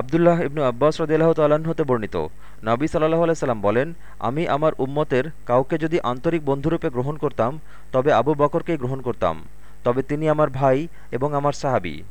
আবদুল্লাহ ইবনু আব্বাস রদিল্লাহ তাল্লাহ্ন হতে বর্ণিত। নবী সাল্লাহ আলাইসাল্লাম বলেন, আমি আমার উম্মতের কাউকে যদি আন্তরিক বন্ধুরূপে গ্রহণ করতাম, তবে আবু বকরকেই গ্রহণ করতাম। তবে তিনি আমার ভাই এবং আমার সাহাবি।